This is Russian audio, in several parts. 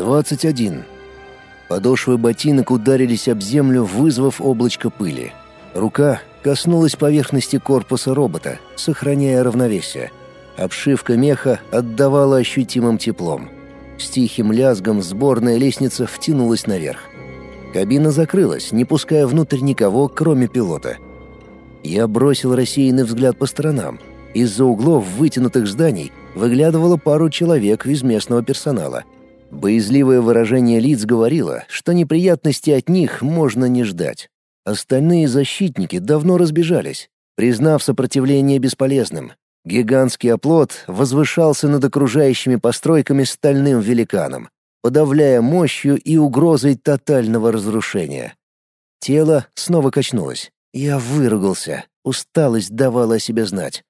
Двадцать один. Подошвы ботинок ударились об землю, вызвав облачко пыли. Рука коснулась поверхности корпуса робота, сохраняя равновесие. Обшивка меха отдавала ощутимым теплом. С тихим лязгом сборная лестница втянулась наверх. Кабина закрылась, не пуская внутрь никого, кроме пилота. Я бросил рассеянный взгляд по сторонам. Из-за углов вытянутых зданий выглядывало пару человек из местного персонала. Боязливое выражение лиц говорило, что неприятностей от них можно не ждать. Остальные защитники давно разбежались, признав сопротивление бесполезным. Гигантский оплот возвышался над окружающими постройками стальным великаном, подавляя мощью и угрозой тотального разрушения. Тело снова качнулось. Я выругался. Усталость давала о себе знать.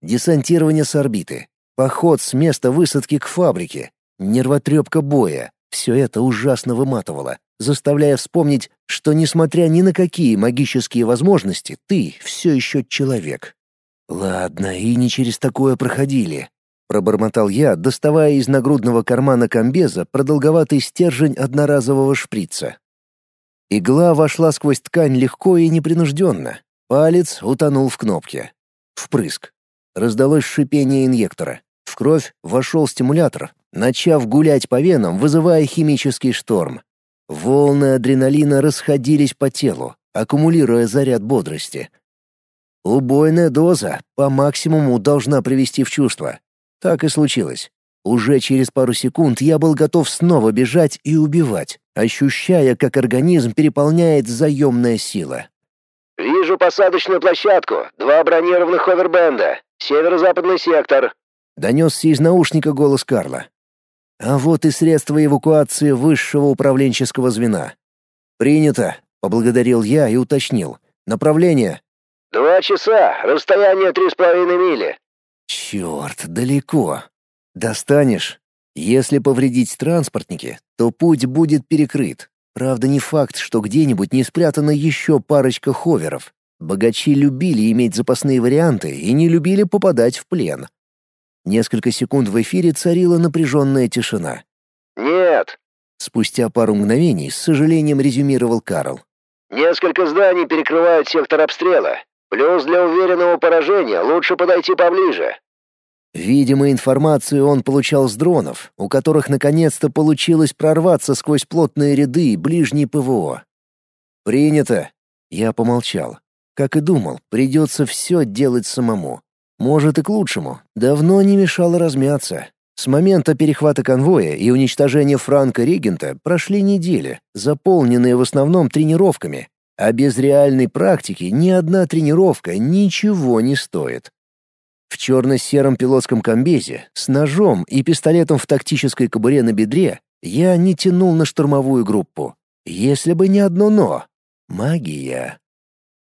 Десантирование с орбиты. Поход с места высадки к фабрике. Нервотрепка боя. Все это ужасно выматывало, заставляя вспомнить, что, несмотря ни на какие магические возможности, ты все еще человек. Ладно, и не через такое проходили. Пробормотал я, доставая из нагрудного кармана комбеза продолговатый стержень одноразового шприца. Игла вошла сквозь ткань легко и непринужденно. Палец утонул в кнопке. Впрыск. Раздалось шипение инъектора. В кровь вошел стимулятор, начав гулять по венам, вызывая химический шторм. Волны адреналина расходились по телу, аккумулируя заряд бодрости. Убойная доза по максимуму должна привести в чувство. Так и случилось. Уже через пару секунд я был готов снова бежать и убивать, ощущая, как организм переполняет заемная сила. «Вижу посадочную площадку, два бронированных ховербенда, северо-западный сектор», — донесся из наушника голос Карла. А вот и средства эвакуации высшего управленческого звена. «Принято», — поблагодарил я и уточнил. «Направление?» «Два часа, расстояние три с половиной мили». «Черт, далеко. Достанешь? Если повредить транспортники, то путь будет перекрыт. Правда, не факт, что где-нибудь не спрятана еще парочка ховеров. Богачи любили иметь запасные варианты и не любили попадать в плен. Несколько секунд в эфире царила напряженная тишина. «Нет!» Спустя пару мгновений с сожалением резюмировал Карл. «Несколько зданий перекрывают сектор обстрела. Плюс для уверенного поражения лучше подойти поближе. Видимо, информацию он получал с дронов, у которых наконец-то получилось прорваться сквозь плотные ряды ближней ПВО. «Принято!» Я помолчал. Как и думал, придется все делать самому. Может и к лучшему. Давно не мешало размяться. С момента перехвата конвоя и уничтожения Франка Регента прошли недели, заполненные в основном тренировками, а без реальной практики ни одна тренировка ничего не стоит. В черно-сером пилотском комбезе, с ножом и пистолетом в тактической кобуре на бедре, я не тянул на штурмовую группу. Если бы не одно «но». Магия.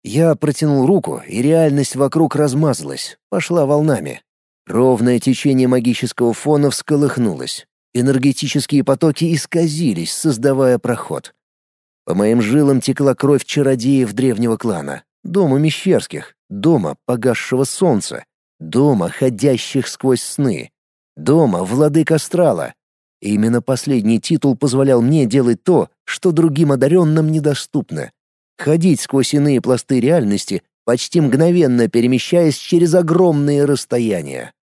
Я протянул руку, и реальность вокруг размазалась, пошла волнами. Ровное течение магического фона всколыхнулось. Энергетические потоки исказились, создавая проход. По моим жилам текла кровь чародеев древнего клана, дома Мещерских, дома погасшего солнца, дома ходящих сквозь сны, дома владык астрала. именно последний титул позволял мне делать то, что другим одаренным недоступно — ходить сквозь иные пласты реальности, почти мгновенно перемещаясь через огромные расстояния.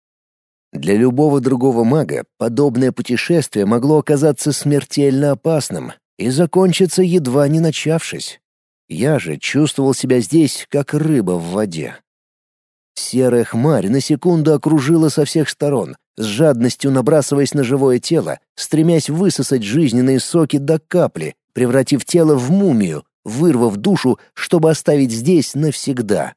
Для любого другого мага подобное путешествие могло оказаться смертельно опасным, и закончится едва не начавшись. Я же чувствовал себя здесь, как рыба в воде. Серая хмарь на секунду окружила со всех сторон, с жадностью набрасываясь на живое тело, стремясь высосать жизненные соки до капли, превратив тело в мумию, вырвав душу, чтобы оставить здесь навсегда.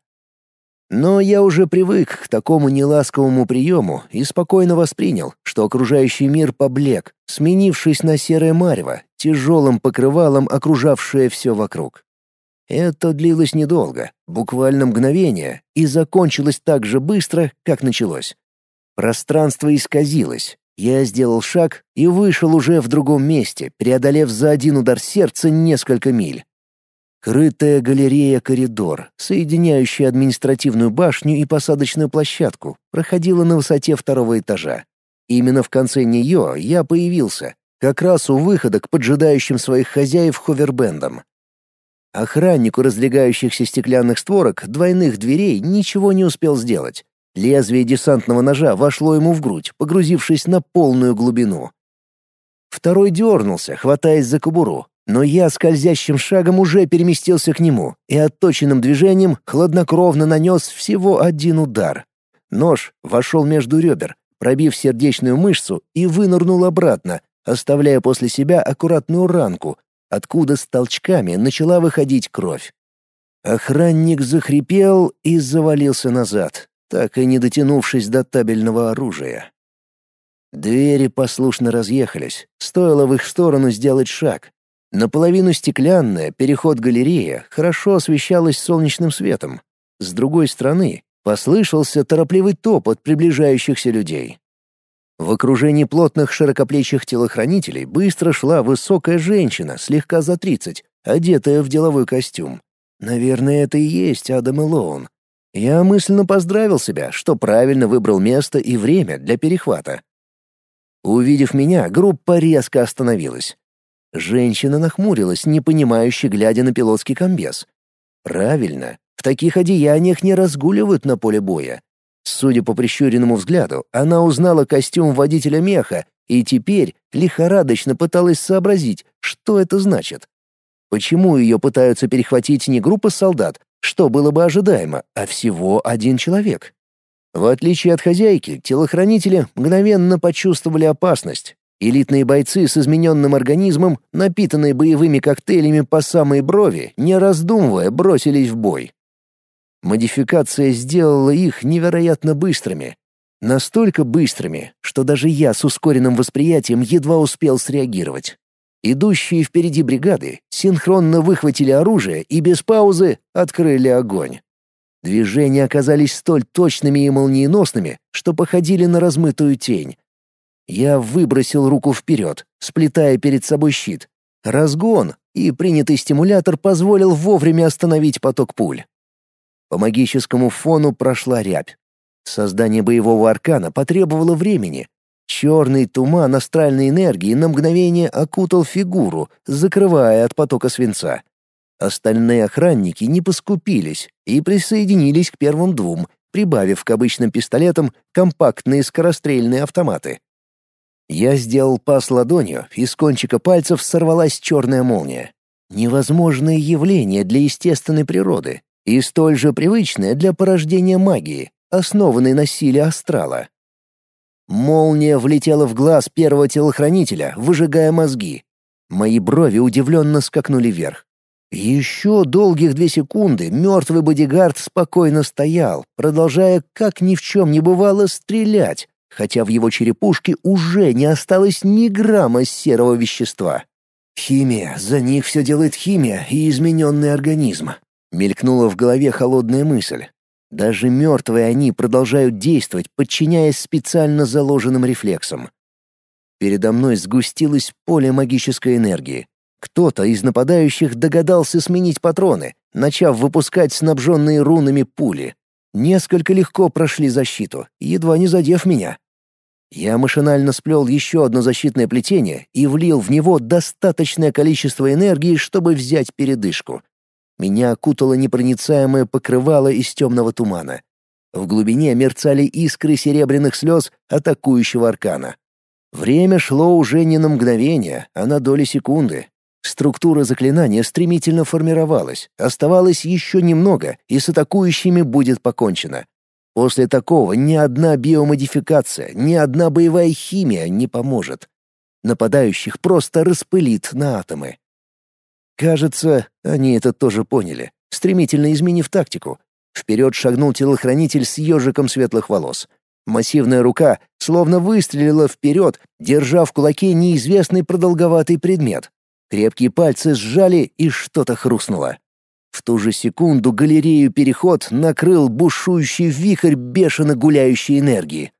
Но я уже привык к такому неласковому приему и спокойно воспринял, что окружающий мир поблек, сменившись на серое марево, тяжелым покрывалом окружавшее все вокруг. Это длилось недолго, буквально мгновение, и закончилось так же быстро, как началось. Пространство исказилось. Я сделал шаг и вышел уже в другом месте, преодолев за один удар сердца несколько миль. Крытая галерея-коридор, соединяющая административную башню и посадочную площадку, проходила на высоте второго этажа. Именно в конце нее я появился, как раз у выхода к поджидающим своих хозяев ховербендам. Охраннику раздвигающихся стеклянных створок двойных дверей ничего не успел сделать. Лезвие десантного ножа вошло ему в грудь, погрузившись на полную глубину. Второй дернулся, хватаясь за кобуру, но я скользящим шагом уже переместился к нему и отточенным движением хладнокровно нанес всего один удар. Нож вошел между ребер, пробив сердечную мышцу и вынырнул обратно, оставляя после себя аккуратную ранку, откуда с толчками начала выходить кровь. Охранник захрипел и завалился назад, так и не дотянувшись до табельного оружия. Двери послушно разъехались, стоило в их сторону сделать шаг. Наполовину стеклянная, переход галерея, хорошо освещалась солнечным светом. С другой стороны послышался торопливый топот приближающихся людей. В окружении плотных широкоплечих телохранителей быстро шла высокая женщина, слегка за тридцать, одетая в деловой костюм. Наверное, это и есть Адам Элоун. Я мысленно поздравил себя, что правильно выбрал место и время для перехвата. Увидев меня, группа резко остановилась. Женщина нахмурилась, непонимающе глядя на пилотский комбез. Правильно, в таких одеяниях не разгуливают на поле боя. Судя по прищуренному взгляду, она узнала костюм водителя меха и теперь лихорадочно пыталась сообразить, что это значит. Почему ее пытаются перехватить не группа солдат, что было бы ожидаемо, а всего один человек? В отличие от хозяйки, телохранители мгновенно почувствовали опасность. Элитные бойцы с измененным организмом, напитанные боевыми коктейлями по самой брови, не раздумывая, бросились в бой. Модификация сделала их невероятно быстрыми. Настолько быстрыми, что даже я с ускоренным восприятием едва успел среагировать. Идущие впереди бригады синхронно выхватили оружие и без паузы открыли огонь. Движения оказались столь точными и молниеносными, что походили на размытую тень. Я выбросил руку вперед, сплетая перед собой щит. Разгон, и принятый стимулятор позволил вовремя остановить поток пуль. По магическому фону прошла рябь. Создание боевого аркана потребовало времени. Черный туман астральной энергии на мгновение окутал фигуру, закрывая от потока свинца. Остальные охранники не поскупились и присоединились к первым двум, прибавив к обычным пистолетам компактные скорострельные автоматы. Я сделал пас ладонью, и с кончика пальцев сорвалась черная молния. Невозможное явление для естественной природы, и столь же привычное для порождения магии, основанной на силе астрала. Молния влетела в глаз первого телохранителя, выжигая мозги. Мои брови удивленно скакнули вверх. Еще долгих две секунды мертвый бодигард спокойно стоял, продолжая, как ни в чем не бывало, стрелять, хотя в его черепушке уже не осталось ни грамма серого вещества. Химия, за них все делает химия и измененный организм. Мелькнула в голове холодная мысль. Даже мертвые они продолжают действовать, подчиняясь специально заложенным рефлексам. Передо мной сгустилось поле магической энергии. Кто-то из нападающих догадался сменить патроны, начав выпускать снабженные рунами пули. Несколько легко прошли защиту, едва не задев меня. Я машинально сплел еще одно защитное плетение и влил в него достаточное количество энергии, чтобы взять передышку. Меня окутало непроницаемое покрывало из темного тумана. В глубине мерцали искры серебряных слез атакующего аркана. Время шло уже не на мгновение, а на доли секунды. Структура заклинания стремительно формировалась, оставалось еще немного, и с атакующими будет покончено. После такого ни одна биомодификация, ни одна боевая химия не поможет. Нападающих просто распылит на атомы. Кажется, они это тоже поняли, стремительно изменив тактику. Вперед шагнул телохранитель с ежиком светлых волос. Массивная рука словно выстрелила вперед, держа в кулаке неизвестный продолговатый предмет. Крепкие пальцы сжали, и что-то хрустнуло. В ту же секунду галерею переход накрыл бушующий вихрь бешено гуляющей энергии.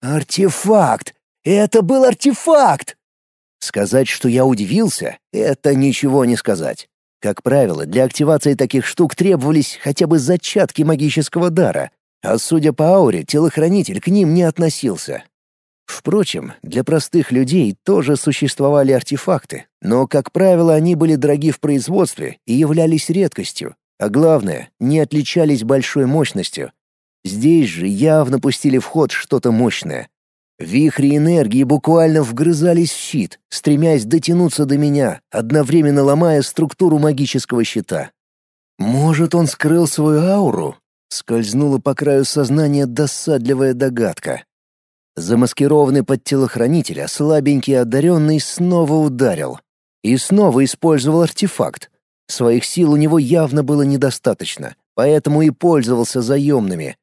«Артефакт! Это был артефакт!» Сказать, что я удивился, это ничего не сказать. Как правило, для активации таких штук требовались хотя бы зачатки магического дара, а судя по ауре, телохранитель к ним не относился. Впрочем, для простых людей тоже существовали артефакты, но, как правило, они были дороги в производстве и являлись редкостью, а главное, не отличались большой мощностью. Здесь же явно пустили в ход что-то мощное. Вихри энергии буквально вгрызались в щит, стремясь дотянуться до меня, одновременно ломая структуру магического щита. Может, он скрыл свою ауру? Скользнула по краю сознания досадливая догадка. Замаскированный под телохранителя, слабенький одаренный снова ударил. И снова использовал артефакт. Своих сил у него явно было недостаточно, поэтому и пользовался заемными.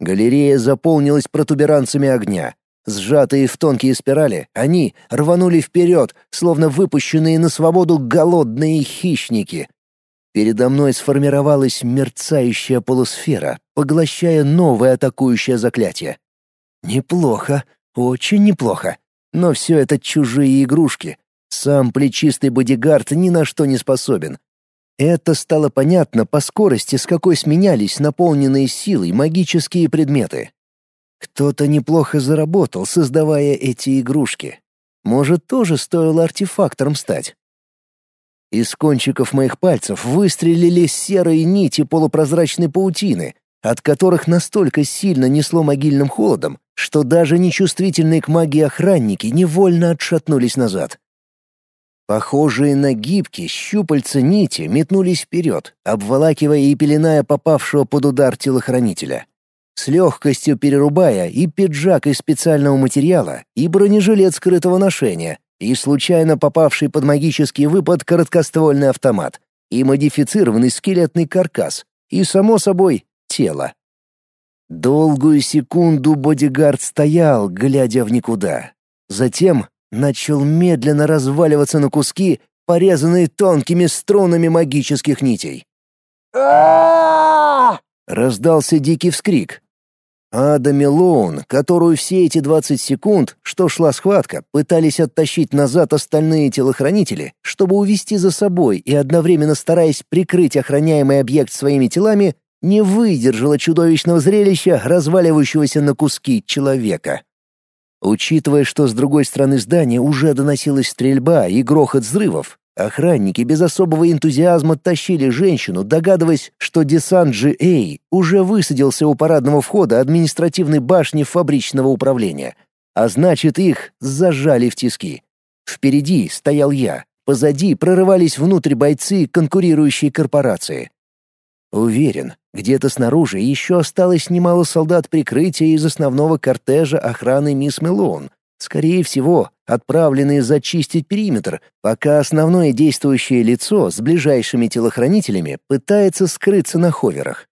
Галерея заполнилась протуберанцами огня. Сжатые в тонкие спирали, они рванули вперед, словно выпущенные на свободу голодные хищники. Передо мной сформировалась мерцающая полусфера, поглощая новое атакующее заклятие. Неплохо, очень неплохо. Но все это чужие игрушки. Сам плечистый бодигард ни на что не способен. Это стало понятно по скорости, с какой сменялись наполненные силой магические предметы. Кто-то неплохо заработал, создавая эти игрушки. Может, тоже стоило артефактором стать. Из кончиков моих пальцев выстрелили серые нити полупрозрачной паутины, от которых настолько сильно несло могильным холодом, что даже нечувствительные к магии охранники невольно отшатнулись назад. Похожие на гибкие щупальца нити метнулись вперед, обволакивая и пеленая попавшего под удар телохранителя. С легкостью перерубая и пиджак из специального материала, и бронежилет скрытого ношения, и случайно попавший под магический выпад короткоствольный автомат, и модифицированный скелетный каркас, и, само собой, тело. Долгую секунду бодигард стоял, глядя в никуда. Затем начал медленно разваливаться на куски, порезанные тонкими струнами магических нитей. Раздался дикий вскрик. Ада Мелоун, которую все эти 20 секунд, что шла схватка, пытались оттащить назад остальные телохранители, чтобы увести за собой и одновременно стараясь прикрыть охраняемый объект своими телами, не выдержала чудовищного зрелища разваливающегося на куски человека. Учитывая, что с другой стороны здания уже доносилась стрельба и грохот взрывов, охранники без особого энтузиазма тащили женщину, догадываясь, что десант GA уже высадился у парадного входа административной башни фабричного управления, а значит их зажали в тиски. Впереди стоял я, позади прорывались внутрь бойцы конкурирующей корпорации. Уверен, где-то снаружи еще осталось немало солдат прикрытия из основного кортежа охраны мисс Мелон. Скорее всего, отправленные зачистить периметр, пока основное действующее лицо с ближайшими телохранителями пытается скрыться на ховерах.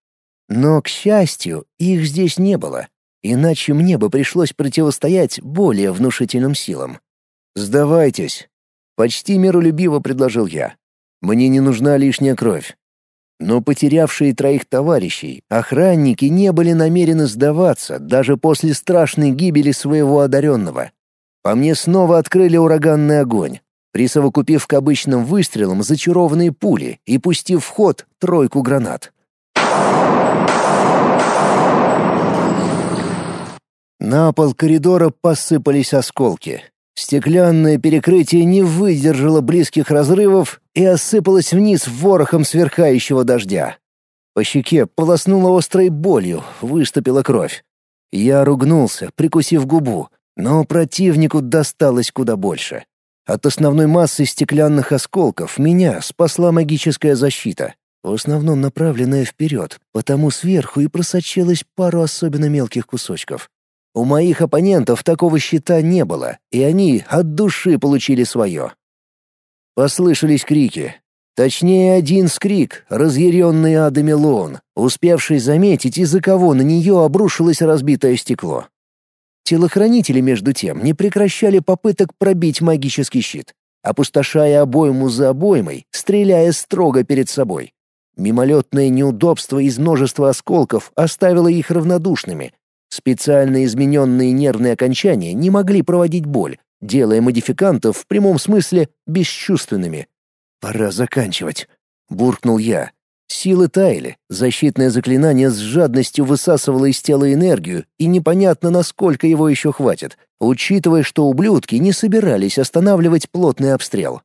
Но, к счастью, их здесь не было, иначе мне бы пришлось противостоять более внушительным силам. «Сдавайтесь», — почти миролюбиво предложил я. «Мне не нужна лишняя кровь. Но потерявшие троих товарищей, охранники не были намерены сдаваться даже после страшной гибели своего одаренного. По мне снова открыли ураганный огонь, присовокупив к обычным выстрелам зачарованные пули и пустив в ход тройку гранат. На пол коридора посыпались осколки. Стеклянное перекрытие не выдержало близких разрывов и осыпалось вниз ворохом сверкающего дождя. По щеке полоснуло острой болью, выступила кровь. Я ругнулся, прикусив губу, но противнику досталось куда больше. От основной массы стеклянных осколков меня спасла магическая защита, в основном направленная вперед, потому сверху и просочилась пару особенно мелких кусочков. У моих оппонентов такого щита не было, и они от души получили свое. Послышались крики. Точнее, один скрик, разъяренный Адамелон, успевший заметить, из-за кого на нее обрушилось разбитое стекло. Телохранители, между тем, не прекращали попыток пробить магический щит, опустошая обойму за обоймой, стреляя строго перед собой. Мимолетное неудобство из множества осколков оставило их равнодушными, Специально измененные нервные окончания не могли проводить боль, делая модификантов в прямом смысле бесчувственными. «Пора заканчивать», — буркнул я. Силы таяли, защитное заклинание с жадностью высасывало из тела энергию, и непонятно, насколько его еще хватит, учитывая, что ублюдки не собирались останавливать плотный обстрел.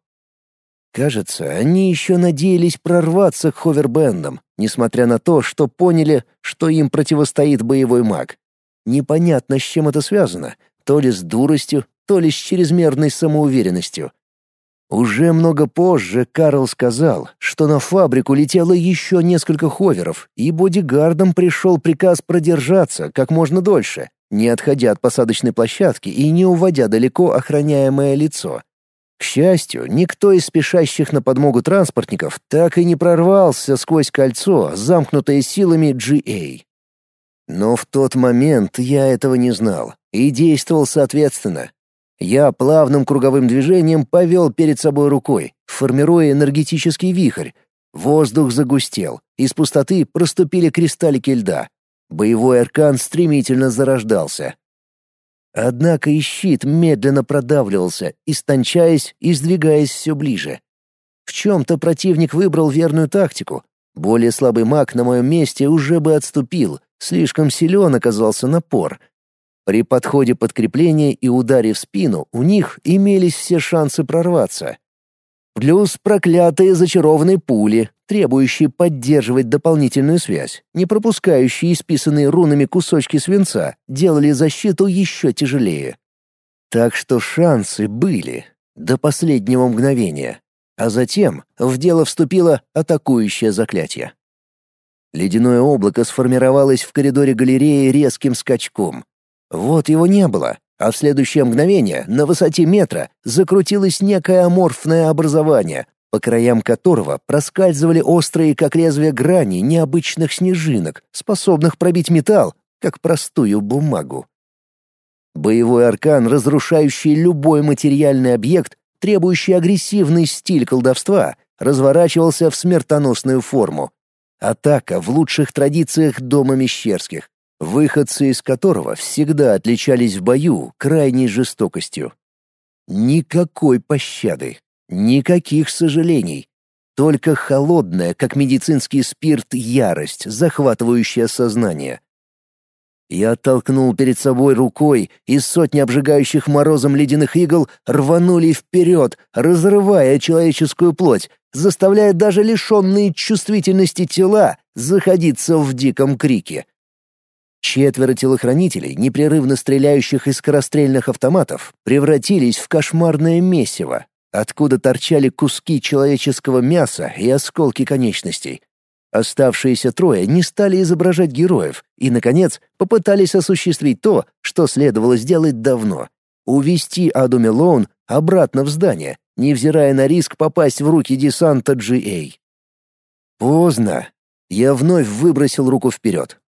Кажется, они еще надеялись прорваться к ховербендам, несмотря на то, что поняли, что им противостоит боевой маг. Непонятно, с чем это связано, то ли с дуростью, то ли с чрезмерной самоуверенностью. Уже много позже Карл сказал, что на фабрику летело еще несколько ховеров, и бодигардам пришел приказ продержаться как можно дольше, не отходя от посадочной площадки и не уводя далеко охраняемое лицо. К счастью, никто из спешащих на подмогу транспортников так и не прорвался сквозь кольцо, замкнутое силами GA. Но в тот момент я этого не знал и действовал соответственно, я плавным круговым движением повел перед собой рукой, формируя энергетический вихрь. Воздух загустел, из пустоты проступили кристаллики льда. Боевой аркан стремительно зарождался. Однако и щит медленно продавливался, истончаясь и сдвигаясь все ближе. В чем-то противник выбрал верную тактику. Более слабый маг на моем месте уже бы отступил, слишком силен оказался напор — при подходе подкрепления и ударе в спину у них имелись все шансы прорваться. Плюс проклятые зачарованные пули, требующие поддерживать дополнительную связь, не пропускающие исписанные рунами кусочки свинца, делали защиту еще тяжелее. Так что шансы были до последнего мгновения, а затем в дело вступило атакующее заклятие. Ледяное облако сформировалось в коридоре галереи резким скачком, вот его не было, а в следующее мгновение на высоте метра закрутилось некое аморфное образование, по краям которого проскальзывали острые, как лезвие грани, необычных снежинок, способных пробить металл, как простую бумагу. Боевой аркан, разрушающий любой материальный объект, требующий агрессивный стиль колдовства, разворачивался в смертоносную форму. Атака в лучших традициях дома Мещерских выходцы из которого всегда отличались в бою крайней жестокостью. Никакой пощады, никаких сожалений, только холодная, как медицинский спирт, ярость, захватывающая сознание. Я оттолкнул перед собой рукой, и сотни обжигающих морозом ледяных игл рванули вперед, разрывая человеческую плоть, заставляя даже лишенные чувствительности тела заходиться в диком крике. Четверо телохранителей, непрерывно стреляющих из скорострельных автоматов, превратились в кошмарное месиво, откуда торчали куски человеческого мяса и осколки конечностей. Оставшиеся трое не стали изображать героев и, наконец, попытались осуществить то, что следовало сделать давно — увести Аду Мелоун обратно в здание, невзирая на риск попасть в руки десанта GA. Поздно. Я вновь выбросил руку вперед.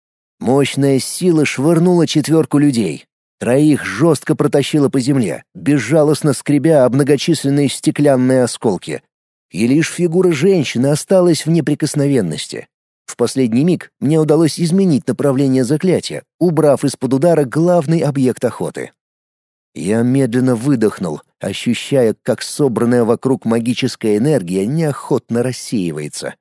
Мощная сила швырнула четверку людей. Троих жестко протащила по земле, безжалостно скребя об многочисленные стеклянные осколки. И лишь фигура женщины осталась в неприкосновенности. В последний миг мне удалось изменить направление заклятия, убрав из-под удара главный объект охоты. Я медленно выдохнул, ощущая, как собранная вокруг магическая энергия неохотно рассеивается.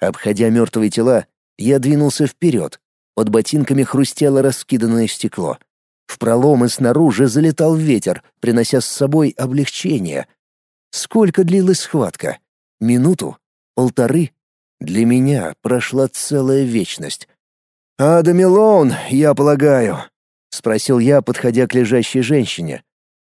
Обходя мертвые тела, я двинулся вперед, под ботинками хрустело раскиданное стекло. В проломы снаружи залетал ветер, принося с собой облегчение. Сколько длилась схватка? Минуту? Полторы? Для меня прошла целая вечность. «Ада Милоун, я полагаю?» — спросил я, подходя к лежащей женщине.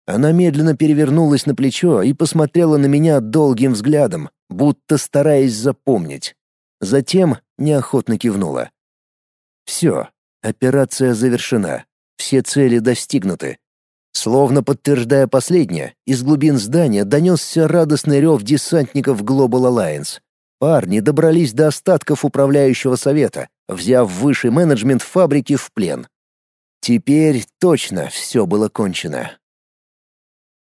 Она медленно перевернулась на плечо и посмотрела на меня долгим взглядом, будто стараясь запомнить. Затем неохотно кивнула. Все, операция завершена. Все цели достигнуты. Словно подтверждая последнее, из глубин здания донесся радостный рев десантников Global Alliance. Парни добрались до остатков управляющего совета, взяв высший менеджмент фабрики в плен. Теперь точно все было кончено.